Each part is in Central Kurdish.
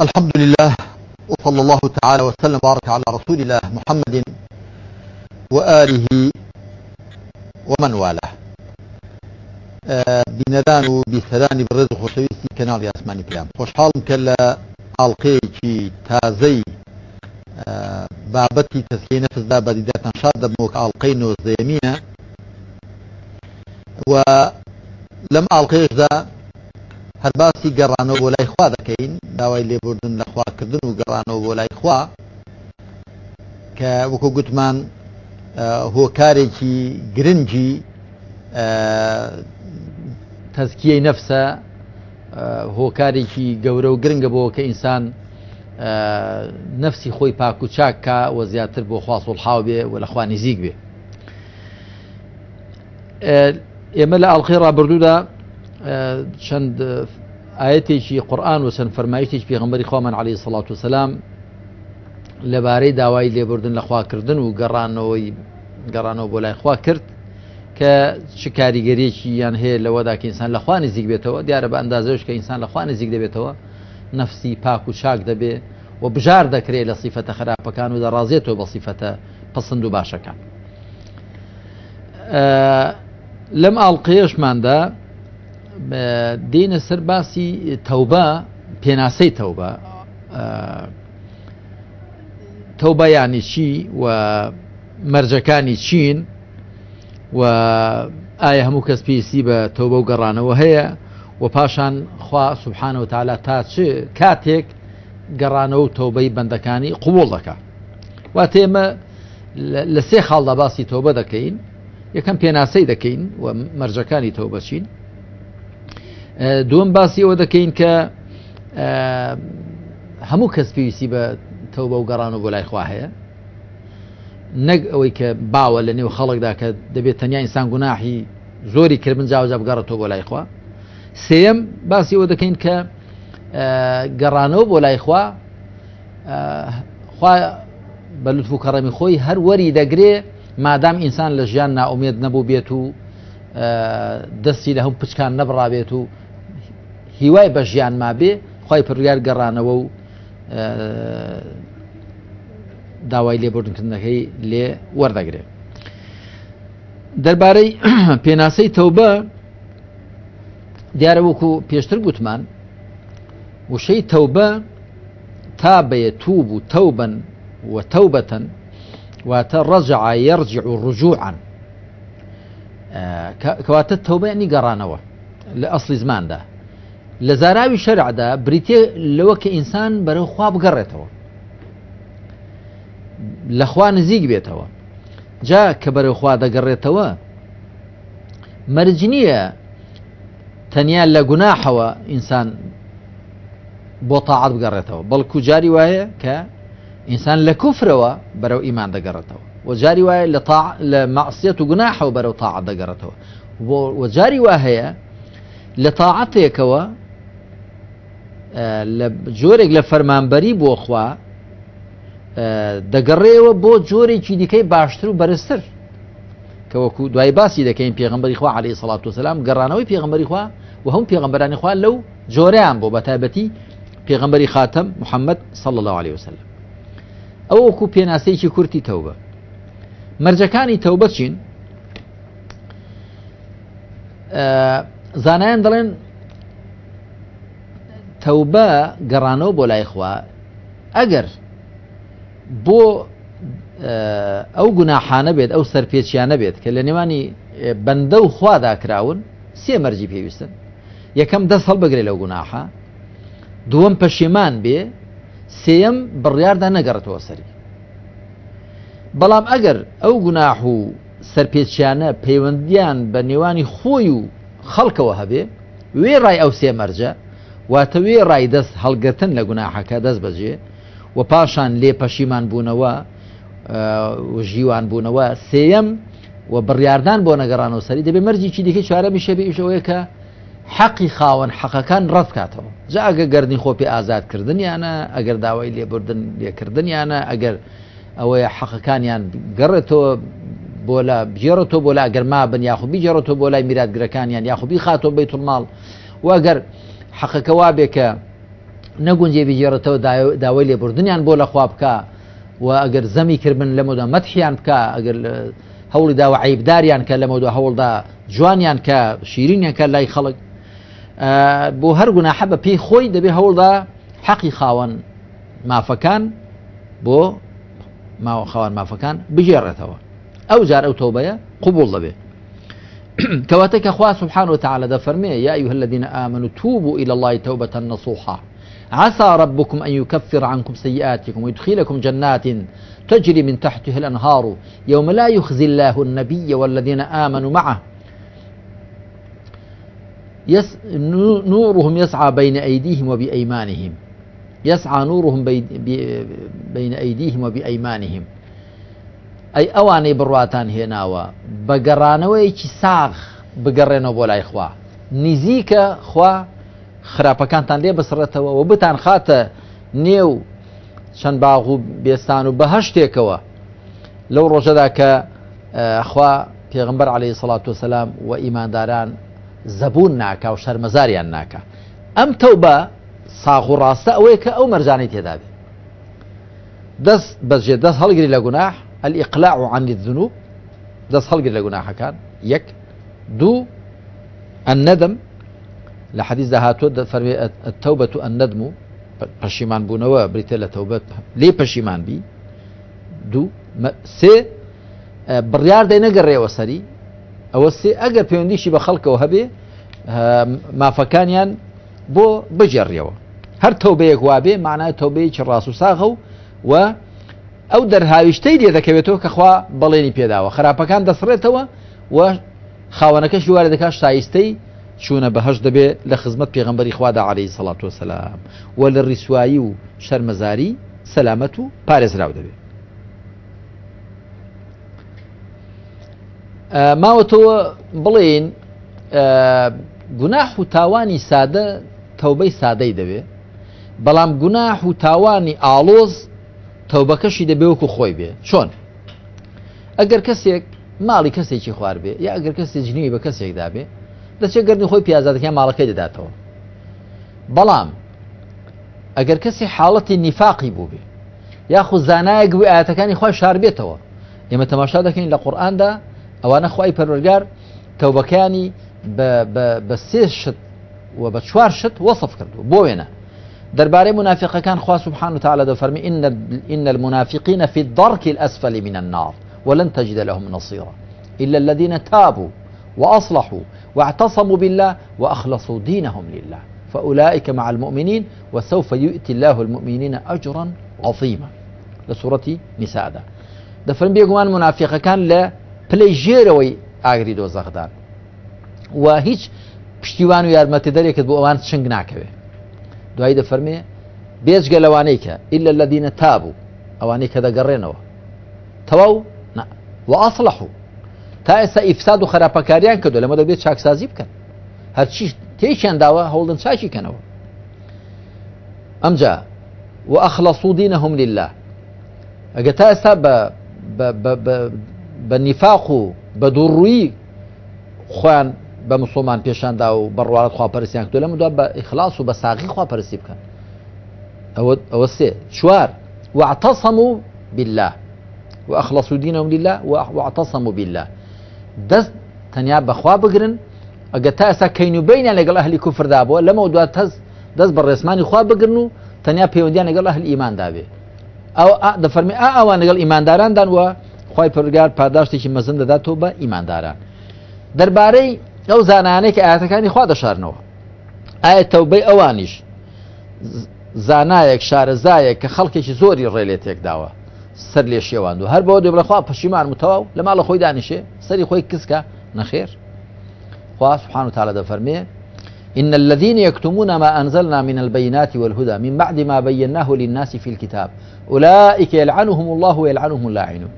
الحمد لله وصلى الله تعالى وسلم وبارك على رسول الله محمد وآله ومن والاه آه، بنەدان آه، و بیسەدانی بڕێز خۆشەویستی کەناڵ یاسمانی پلیان خۆشحاڵم کە لە ئاڵلقەیەکی تازەی بابەتی تەسلی نەفزدا بەدیداتان شاد دەبمەوە کە ئاڵلقەی نۆزدەیەمیە و لەم هەر باسی گەڕانەوە بۆ لای خوا دەکەین داوای لێبوردن لە خواکردن و گەڕانەوە بۆ لای خوا کە وەکو گوتمان هۆکارێکی گرنگی تەزکیەی نەفسە هۆکارێکی گەورە و گرنگە بۆ کە ئینسان نفسی خۆی پاک و چاککە و زیاتر بۆ خواسڵحاو بێ و لەخوا نزیک بێ ئێمە لە ئەڵخی ڕابردوودا چەند ئاەتێکی قورآن و چەند فەرمایشتێک پێغمبەری خۆمان علی سڵات و سلام لەبارەی داوای لێبوردن لە خواکردن و گەڕانەوەی گەڕانەوە بۆ لای خوا کرد کە چ کاریگەریەکی یان هەیە لەوەدا کە ئینسان لە خوانی زیک بێتەوە دیارە بە ئەندازەش کە ئینسان لە خوانی زیک دەبێتەوە نفسی پاک و چاک دەبێ و بژار دەکرێت لە سیفەتە خراپەکان و دەڕازێتەوە بە سیفەتە پسند و باشەکان لەم ئاڵقەیەشماندا دێنە سەر باسی تەوبە پێناسەی تەوبە تەوبە یانی چی و مەرجەکانی چین و ئایا هەموو کەس پێسی بە تەوبە و گەڕانەوە هەیە و پاشان خوا سوبحانە و تاالە تا چ کاتێک گەڕانە و تەوبەی بەندەکانی قوڵ دەکات وا تێمە لە سێ خاڵدا باسی تۆبە دەکەین یەکەم پێناسەی دەکەین و مەرجەکانی تۆ بەچین دووەم باسی ئەوە دەکەین کە هەموو کەس پێویستی بە تەو بەو گەڕان و بۆ لای خوا هەیە نەک ئەوەی کە باوە لە نێو خەڵکدا کە دەبێت تەنیا ئینسان گوناحی زۆری کربن جاوزە بگەڕێتەوە بۆ لایخوا سێم باسی ئەوە دەکەین کە گەڕانەوە بۆ لایخوا خوا بە لوتف و کەڕەمی خۆی هەر وەری دەگرێ مادام ئینسان لە ژیان ناومێت نەبوو بێت و دەستی لە هەم پچکان نەبڕابێت و هیوای بە ژیان ما بێ خی پڕیار گەڕانەوە و داوای لێبوردنکردنەکەی لێ وەردەگرێ دەربارەی پێناسەی تەوبە دیارە وەکو پێشتر گوتمان وشەی تەوبە تا بەیە تووب و تەوبەن و تەوبەتەن واتە ڕەجع یرجع و ڕژوعان کەواتە تەوبەنی گەڕانەوە لە ئەسلی زماندا لە زاراوی شەرعدا بریتێ لەوە کە ئینسان بەرەو خوا بگەڕێتەوە لەخوا نزیک بێتەوە جا کە بەرەوخوا دەگەڕێتەوە مەرج نییە تەنیا لە گوناحەوە ئینسان بۆ تاعات بگەڕێتەوە بەڵکو جاری وایە کە ئینسان لە کوفرەوە بەرەو ئیمان دەگەڕێتەوە وەجاری وایە لە لە مەعسیەت و گوناحەوە بەرەو تاعات دەگەڕێتەوە وەجاری وا هەیە لە تاعاتێکەوە جۆرێک لە فەرمانبەری بۆخوا دەگەڕێەوە بۆ جۆرێکی دیکەی باشتر و بەرزتر کە وەکو دوای باسی دەکەین پێغمبەری خوا عليه سلاات وسلام گەڕانەوەی پێغمبەری خوا و هەم پێغمبەرانی خوا لەو جۆرەیان بۆ بەتابەتی پێغمبەری خاتم محەممەد صل الله عليه وسلم ئەو وەکو پێناسەیەکی کورتی تەوبە مەرجەکانی تەوبەت چین زانایان دەڵێن تەوبە گەڕانەوە بۆ لایخوا ئەگەر بۆ ئەو گوناحانە بێت ئەو سەرپێچیانە بێت کە لە نێوانی بەندە و خواداکراون سێ مەرجی پێویستن یەکەم دەست هەڵ بگرێت لەو گوناحە دووەم پەشیمان بێ سێم بڕیاردا نەگەڕێتەوە سەری بەڵام ئەگەر ئەو گوناح و سەرپێچیانە پەیوەندیان بە نێوانی خۆی و خەڵکەوە هەبێ وێ ڕای ئەو سێ مەرجە واتەوێ ڕای دەست هەڵگرتن لە گوناحەکە دەست بەجێ و پاشان لێ پەشیمان بوونەوە ژیوان بوونەوە سێەم و بڕاردان بۆ نەگەڕانەوە سەری دەبێ مەرجی چی دیکە چوارەمی شەبی ئیشەوەی کە حەقی خاوەن حەقەکان ڕستکاتەوە جا ئەگە گردنی خۆپی ئازادکردنیانە ئەگەر داوای لێبوردن لێکردنیانە ئەگەر ئەوەیە حەقەکانیان گەڕێتەوە بۆ لە بژێڕێتەوە بۆ لا گەرما بن یاخوبی جێڕێتەوە بۆ لای میراتگرەکانیان یاخوبی خاتۆ بیت ماڵ وەگەر حەقەکە وا بێکە نەگونجێ بژێڕێتەوە داوای لێبوردنیان بۆ لەخوا بکە و ئەگەر زەمی کردن لە مۆدا مەتحیان بکە ئەگەر هەوڵی داوە عیبداریان کە لە مۆدا هەوڵدا جوانیان کە شیرینەکە لای خەڵک بۆ هەرگونا حەبە پێی خۆی دەبێ هەوڵدا حەقی خاوەن مافەکان بۆ ماوە خاوان مافەکان بژێڕێتەوە ئەو جار ئەو تۆبەیە قوبول دەبێت كواتك أخوة سبحانه وتعالى ذا فرمي يا أيها الذين آمنوا توبوا إلى الله توبة نصوحة عسى ربكم أن يكفر عنكم سيئاتكم ويدخلكم جنات تجري من تحتها الأنهار يوم لا يخزي الله النبي والذين آمنوا معه يس نورهم يسعى بين أيديهم وبأيمانهم يسعى نورهم بين أيديهم وبأيمانهم ئەی ئەوانەی بڕاتان هێناوە بە گەڕانەوەیکی ساغ بگەڕێنەوە بۆ لای خوا نزیکە خوا خراپەکانتان لێ بسڕێتەوە و بتان خاتە نێو چەند باغ و بێستان و بەهشتێکەوە لەو ڕۆژەدا کە خوا پێغمبەر عليه سڵات وسلام و ئیمانداران زەبوون ناکە و شەرمەزاریان ناکە ئەم تەو بە ساغ و ڕاستە ئەوەیە کە ئەو مەرجانی تێدابێ دەست بەجێ دەست هەڵگری لە گوناح الإقلاع عن الذنوب دەست هەڵگر لە كان يك دو الندم لە حەدیث داهاتوە دەفەرمێ تەوبەت و ئەندم و پەشیمان بوونەوە بریتە لە تەوبەت لێ پەشیمان بی دوو سێ بڕیار دەی نەگەڕێەوە سەری ئەوە سێ ئەگەر پەیوەندیشی بە خەڵکەوە هەبێ مافەکانیان بۆ بجێڕیەوە هەر تەوبەیەک وابێ معنای معناه توبه و راسو ساغو و ئەو دەرهاویشتەی لێ دەکەوێتەوە کەخوا بەڵێنی پێداوە خراپەکان دەسڕێتەوە و خاوەنەکە شووارە دەکات شایستەی چوونە بەهش دەبێت لە خزمەت پێغمبەری خوادا عليهەی سەڵات و سەسلام و لە ڕیسایی و شەرمەزاری سەلامەت و پارێزراو دەبێت ماوەتەوە بڵێن گوناح و تاوانی سادە تەوبەی سادەی دەوێت بەڵام گوناح و تاوانی ئالۆز تەوبەکەشی دەبێوەکو خۆی بێ چۆن ئەگەر کەسێک ماڵی کەسێکی خوار بێ یا ئەگەر کەسێک جنی بە کەسێکدا بێ دەچێت گەردن خۆی پیازادەکە ماڵەکەی دەداتەوە بەڵام ئەگەر کەسی حاڵەتی نیفاقی بوو بێ یاخو زانایە گوێ ئاەتەکانی خۆی شار بێتەوە ئێمە تەماشا دەکەین لە قورآاندا ئەوانە خی پەروەرگار تەوبەکانی بە سێ شت و بە چوار شت وەصف کردو بۆ وێنە درباره كان خواه سبحانه وتعالى دو فرمي إن المنافقين في الدرك الأسفل من النار ولن تجد لهم نصيرا إلا الذين تابوا وأصلحوا واعتصموا بالله وأخلصوا دينهم لله فأولئك مع المؤمنين وسوف يؤتي الله المؤمنين أجرا عظيما لسورة نساء دا دفرن بيقوان منافقة كان لا بليجيروي آغري دوزاخدان و وهيش پشتیوان و یارمەتیدەرێکت بۆ ئەوان چنگ دوایی دەفەرمێ بێزگە لەوانەی کە ئللا لە دینە تابوو ئەوانەی کە دەگەڕێنەوە تەواو وعاصلح و تا ئێستا ئیفساد و خراپەکاریان کردو لەمە دەبێت چاکسازی بکەن هەرچی تێکیان داوە هولدن چاکی کەنەوە امجا و ئەخلەسو دینەهم لله ئەگە تا ب ب ب و بە دووڕووی خوان بە مسلمان پێشاندا و بڕوارەت خواپەرسیان کردو لە مدووە بە خلاص و بە ساغی خواپەرسی بکەن ئەوە سێ چوار وعتەسەموا بالله وأخلصوا دينهم لله واعتصموا بالله دەست تەنیا بەخوا بگرن ئەگە تا ئێستا کەین و بینە لەگەڵ هەلی کوفر دابووە لەمە دوات تەست دەست بە ڕێسمانی خوا بگرن و تەنیا پەیوەندیان لەگەڵ هەل ئیماندابێ ئەو دەفەرمی ئا ئەوان لەگەڵ ئیمانداراندان وە خی پرگار پاداشتێکی مەزم دەداتەوە بە ئیمانداران دەربارەی او که ئەو زانانەیە کە ئاەتەکانی خوا دەشارنەوە ئایا تەوبەی ئەوانیش زانایەک شارەزایەک کە خەڵکێکی زۆری ڕێلێ تێکداوە سەر لێ شێوان و هەر بۆ دێ بڵخوا پشیمان متەواو لە ماڵە خۆی دانیشێ سەری خۆی کسکە نەخێر خوا سبحان وتعالى دەفەرمێ إن الذين يكتمون ما أنزلنا من البينات والهدى من بعد ما بيناه للناس في الكتاب أولئك يلعنهم الله ويلعنهم اللاعنون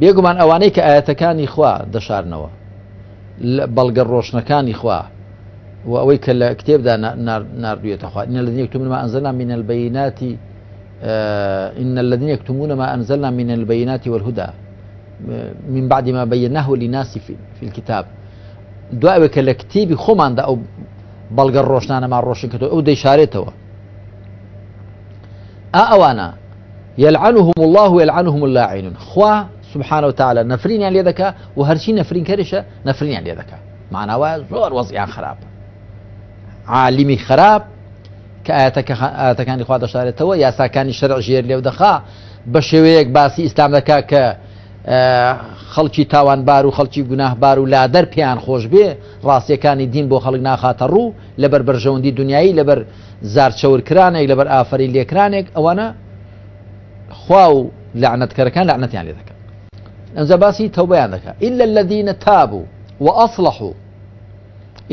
بيقمان أوانيك آياتكاني خوا دشارنوا بەڵگە ڕۆشنەکانی خوا و ئەوەی کە لە نار دوية أخوة إن الذين يكتمون ما أنزلنا من البينات آه، إن الذين يكتمون ما أنزلنا من البينات والهدى آه، من بعد ما بيناه لناس في, في الكتاب دو أويك دوای کە لە کتێبی خۆماندا ئەو بەڵگە ڕۆشنانەمان ڕۆشن کردەوە ئەو دەیشارێتەوە ئا ئەوانە يلعنهم الله ويلعنهم اللاعنون خواه سبحانە و تاالە نەفرینیان لێ دەکە و هەرچی نەفرین کەریشە نەفرینیان لێ دەکە ماناوە زۆر وەزیان خراپ عالیمی خراپ کە ئاەتەکانی خوا دەشارێتەوە یاساکانی شەرع ژێر لێو دەخا بە شێوەیەک باسی ئیسلام دەکا کە خەڵکی تاوانبار و خەڵکی گوناهبار و لادەر پێیان خۆش بێ ڕاستیەکانی دین بۆ خەڵک ناخاتە ڕوو لەبەر بەرژەوەندی دنیایی لەبەر زارچەورکرانێک لەبەر ئافری لێکرانێک ئەوانە خوا و لعنەتکەرەکان لعنەتیان لێ دەکە ئەمجا باسی تەوبیان دەکە إلا الذين تابوا وأصلحوا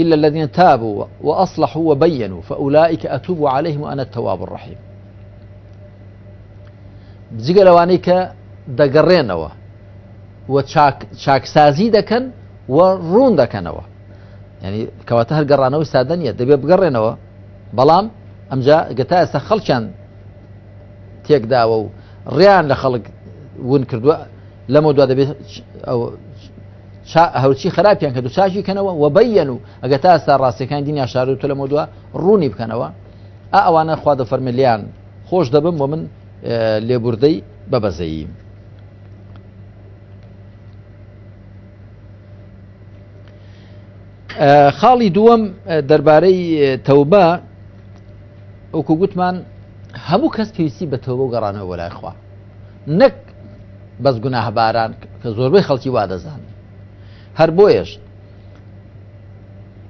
إلا الذين تابوا وأصلحوا وبينوا فأولئك أتوب عليهم وأنا التواب الرحيم جگە لەوانەی کە وشاك شاك سازي دەکەن ورون ڕوون دەکەنەوە ینی يعني کەواتە هەرگەڕانەوە سادەنیە دەبێت بگەڕێنەوە بەڵام ئەمجا گەتا ئێستا خەڵکیان تێکداوە و ڕیان لە خەڵک ون کردووە لەمە دو دەبێت هەرچی خراپیان کە دو چاژی کەنەوە و بەەن و ئەگە تا ئستا ڕاستەکان دنیا شارتو لە مدووە ڕوونی بکەنەوە ئا ئەوانە خوا دە فەرمیلیان خۆش دەبم بۆ من لێبوردەی بەبەزەیی. خاڵی دووەم دەربارەی تەوبە ئەوکو گوتمان هەموو کەس پێویستی بە تەوبە و گەڕانەوە لای خوا نەک بەس گوناهباران کە زۆربەی خەڵکی وادەزان هەر بۆیش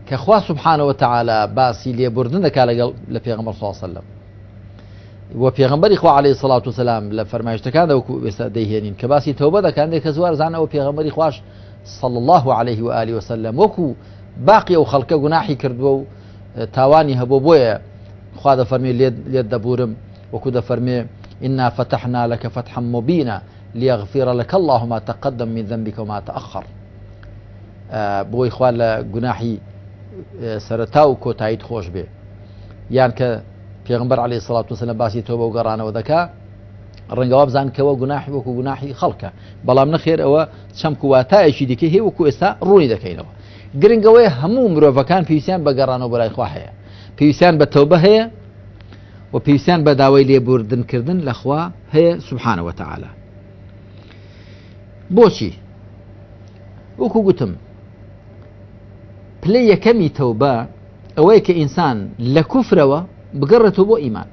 کە خوا سبحانەوە تعالا باسی لێبوردن دەکا الله لە پێغمبەر سوسلم وە پێغمبەری خوا عليه سلاات و سلام لە فەرمایشتەکاندا وکو ئێستا دەیهێنین که باسی تەوبە دەکاندێک کە زوار زانەوە پێغمبەری خوش صلى الله عليه وآله وسلم کو باقی او خەڵکە گوناحی کرد و تاوانی هەبوو بۆیە خوا دەفەرمی لێت دەبورم وەکو دەفەرمێ إنا فتحنا لك فتحا مبينا ليغفر لك الله ما تقدم من ذنبك وما تأخر بۆی خوا لە گوناحی سەرتا و کۆتاییت خۆش بێ یان کە پێغمبەر علی سڵات وسە لە باسی تۆ بە و گەڕانەوە دەکا ڕەنگەوا بزانکەەوە گوناحی وەکو گوناحی خەڵکە بەڵام نەخێر ئەوە چەم کوواتایەکی دیکە هێ وەکو ئێستا ڕوونی دەکەینەوە گرنگەوەی هەموو مرۆڤەکان پێویستیان بە گەڕانەوە بەلای خوا هەیە پێویستیان بە تەوبە هەیە و پێویستیان بە داوای لێبوردنکردن لەخوا هەیە سبحانەوە تەعاالە بوشي وكو قتم پلی كمي توبا ئەوەی انسان ئینسان لە کوفرەوە بگەڕێتەوە بۆ ئیمان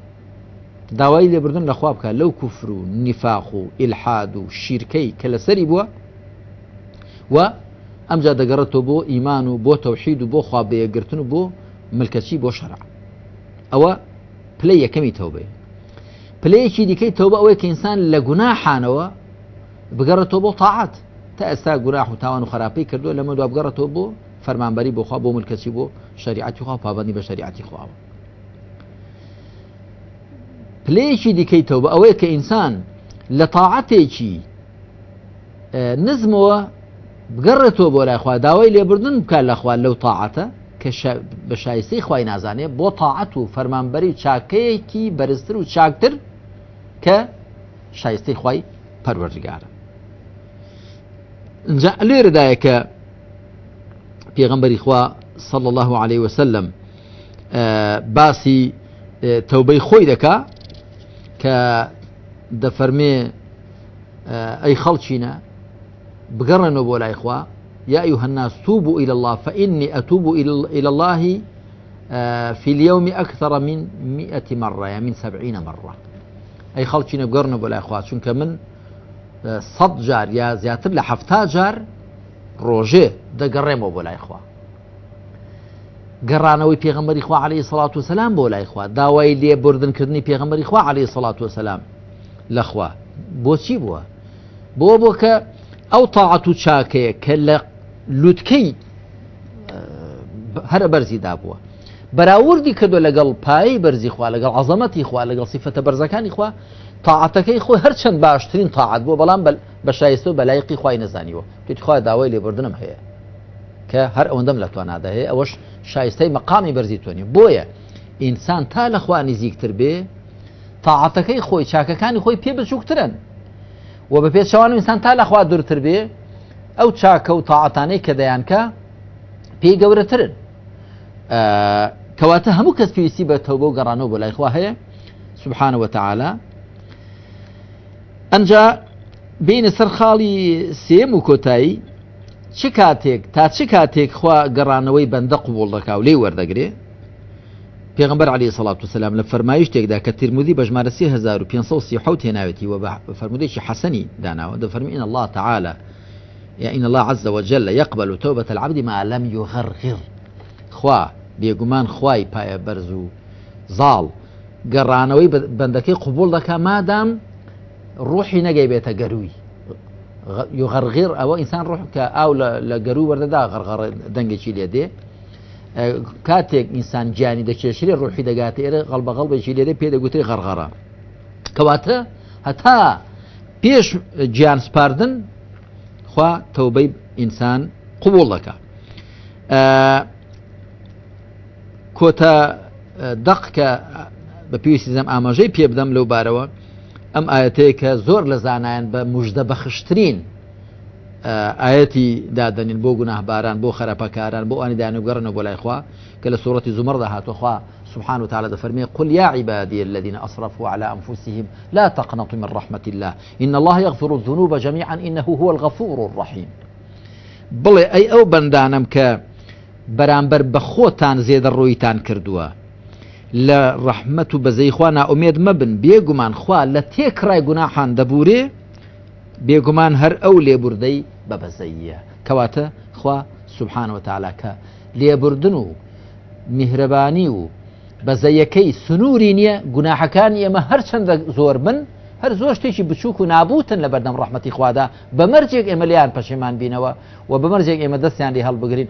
داوای لێبردن لە خواب بکە لەو کوفر و نیفاق و ئلحاد و شیرکەی کە لەسەری بووە و ئەمجا دەگەڕێتەوە بۆ ئیمان و بو تەوحید و بۆ خوابەیەگرتن و بۆ ملکەچی بۆ شەرع ئەوە پلی یەکەمی تەوبێ بگەڕێتەوە بۆ تاعات تا ئێستا گوناح و تاوان و خراپەی کردو لەمە دو بگەڕێتەوە بۆ فەرمانبەری بۆخوا بۆ ملکەچی بۆ شریعتی خوا پابندی بە شریعتی خواوە پلێکی دیکەیتەوە بە ئەوەیە کە ئینسان لە تاعاتێکی نزمەوە بگەڕێتەوە بۆ لایخوا داوای لێبردن بکە لەخوا لەو تاعاتە کە بە شایستەی خی نازانێ بۆ تاعات و فەرمانبەری چاکەیەکی بەرزتر و چاکتر کە شایستەی خی پەروەردگارە لير دايك في غنبري اخوة صلى الله عليه وسلم آه، باسي آه، توبي خۆی دەکا کە دەفەرمێ ئەی آه، خەڵچینە بگەڕێنەوە بۆ يا أيها الناس توبوا إلى الله فإني أتوب إلى الله في اليوم أكثر من مئة مرة يعني من سبعين مرة أي خلقنا بقرنا ولا اخوة شنك من سەد جار یا زیاتر لە هەفتا جار ڕۆژێ دەگەڕێمەوە بۆ لایخوا گەڕانەوەی پێغمبەری خوا عليه سڵات و سلام بۆ لایخوا داوای لێبوردنکردنی پێغمبەری خوا عليه سڵات و سلام لەخوا بۆچی بووە بۆ بۆ کە ئەو تاعات و چاکەیە کە لە لوتکەی هەرە بەرزیدا بووە بەراوردی کردو لەگەڵ پایی بەرزی خوا لەگەڵ عزەمەتی خوا لەگەڵ سیفەتە بەرزەکانی خوا تاعاتەکەی خۆ هەرچەند باشترین تاعات بۆ بەڵام بە شایستۆ بەلایقی خی نەزانیوە توی خخوای داوای لێبوردنم هەیە کە هەر ئەوەندەم لە تواننادا هەیە ئەوەش شایستەی مەقامی بەرزی تۆنی بۆیە ئینسان تا لە خوانی زیکتر بێ تاعاتەکەی خۆی چاکەکانی خۆی پێ بچووکترن و بە پێشەوان ئینسان تا لەخوا دوورتر بێ ئەو چاکە و تاعاتانەی کە دەیانکە پێی گەورەترن کەواتە هەموو في سيبه توبو قرانوبو لا إخوة هي سبحانه وتعالى أنجا بين سرخالي سيمو كوتاي خاڵی تا و خوا قرانوي کاتێک تا چ کاتێک خوا گەڕانەوەی بەندە قوبڵ دەکا و لێ وەردەگرێ پێغمبەر علی سەڵات وسلام لە فەرمایش تێکدا کە تیرمودی بەژمارە 1530 هێناوێتی وە فەرمودێکی الله تعالى يعني الله عز وجل يقبل توبة العبد ما لم يغرغر خواه بێگومان خوای پایە بەرز و زاڵ گەڕانەوەی بەندەکەی قوبول دەکە مادام ڕوحی نەگەی بێتە گەروی یغەرغیر ئەوە ئینسان ڕوح کە ئاو لە گەرو وەردەدا غەرغەڕ دەنگێکی لێ دێ کاتێک ئینسان گیانی دەکێشری ڕوحی دەگاتە ئێرە غەڵبەغەڵ بەجی لێرە پێدەگوتی غەرغەڕە کەواتە هەتا پێش گیان سپاردن خوا تەوبەی ئینسان قوبڵ دەکە. كوتا اه، دەقکە بە پێویستی زەم ئاماژەی پێ بدەم لەو بارەوە زور ئاەتەیە کە زۆر لە زانایان بە مژدە بەخشترین اه، ئاەتی دادەنین بۆ بو بۆ دانو بۆ ئەنی دانوگەڕنەوە بۆ لایخوا کە لە سوورەتی زمەردا هاتوخوا سبحانه وتعالى فرمي قل يا عبادي الذين أسرفوا على أنفسهم لا تقنطوا من رحمة الله إن الله يغفر الذنوب جميعا إنه هو الغفور الرحيم بڵێ أي آو بندانم کە بەرامبەر بە خۆتان زێدە ڕۆیتان کردووە لە ڕەحمت و بەزەیخوا ناومێت مەبن بێگومان خوا لە تێکڕای گوناحان دەبورێ بێگومان هەر ئەو لێبوردەی بە بەزەیە کەواتە خوا سبحانەوە تالاکە لێبوردن و میهرەبانی و بەزەیەکەی سنووری نییە گوناحەکان ئێمە هەرچەندە زۆر بن هر زوش شتێکی بچوک و نابوتن لە بەردەم ڕحمەتی خوادا بە مەرجێک ئێمە لیان پەشێمان بینەوە و بە مەرجێک ئێمە دەستیان لی هەڵبگرین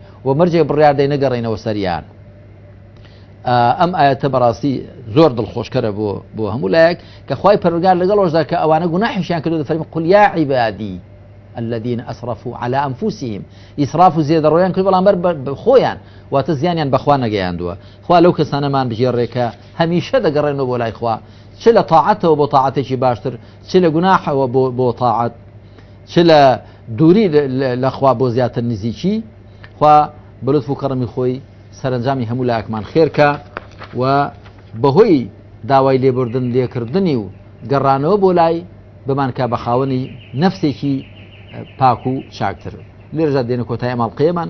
و آیت براسی زور دل خوش ئاەتە بو, بو دڵخۆشکەرە بۆ که هەموو لایەک کە خی پەرگار لەگەڵۆشدا کە ئەوانە گوناحیشیان فرمی قل قلییا عیبادی الذين أسرفوا على أنفسهم إسراف زيادة رويان كل بلان بر بخويان واتزيانيان بخوانا جياندوا خوا لو كسانا مان بجير ريكا هميشة دقرينو بولاي خوا چ لە تاعەتەوە بۆ تاعاتێکی باشتر چ لە گوناحەوە بۆ تاعات چ لە دووری لەخوا بۆ زیاتر نزیکی خوا بلوت و کەڕمی خۆی سەرنجامی هەموو لایەکمان خێرکە و بەهۆی داوای لێبوردن لێکردنی و گەڕانەوە بۆ لای بمانکە بە خاوەنی نفسێکی پاک و چاکتر لێرژە دێنە کۆتای ئەماڵ قێمان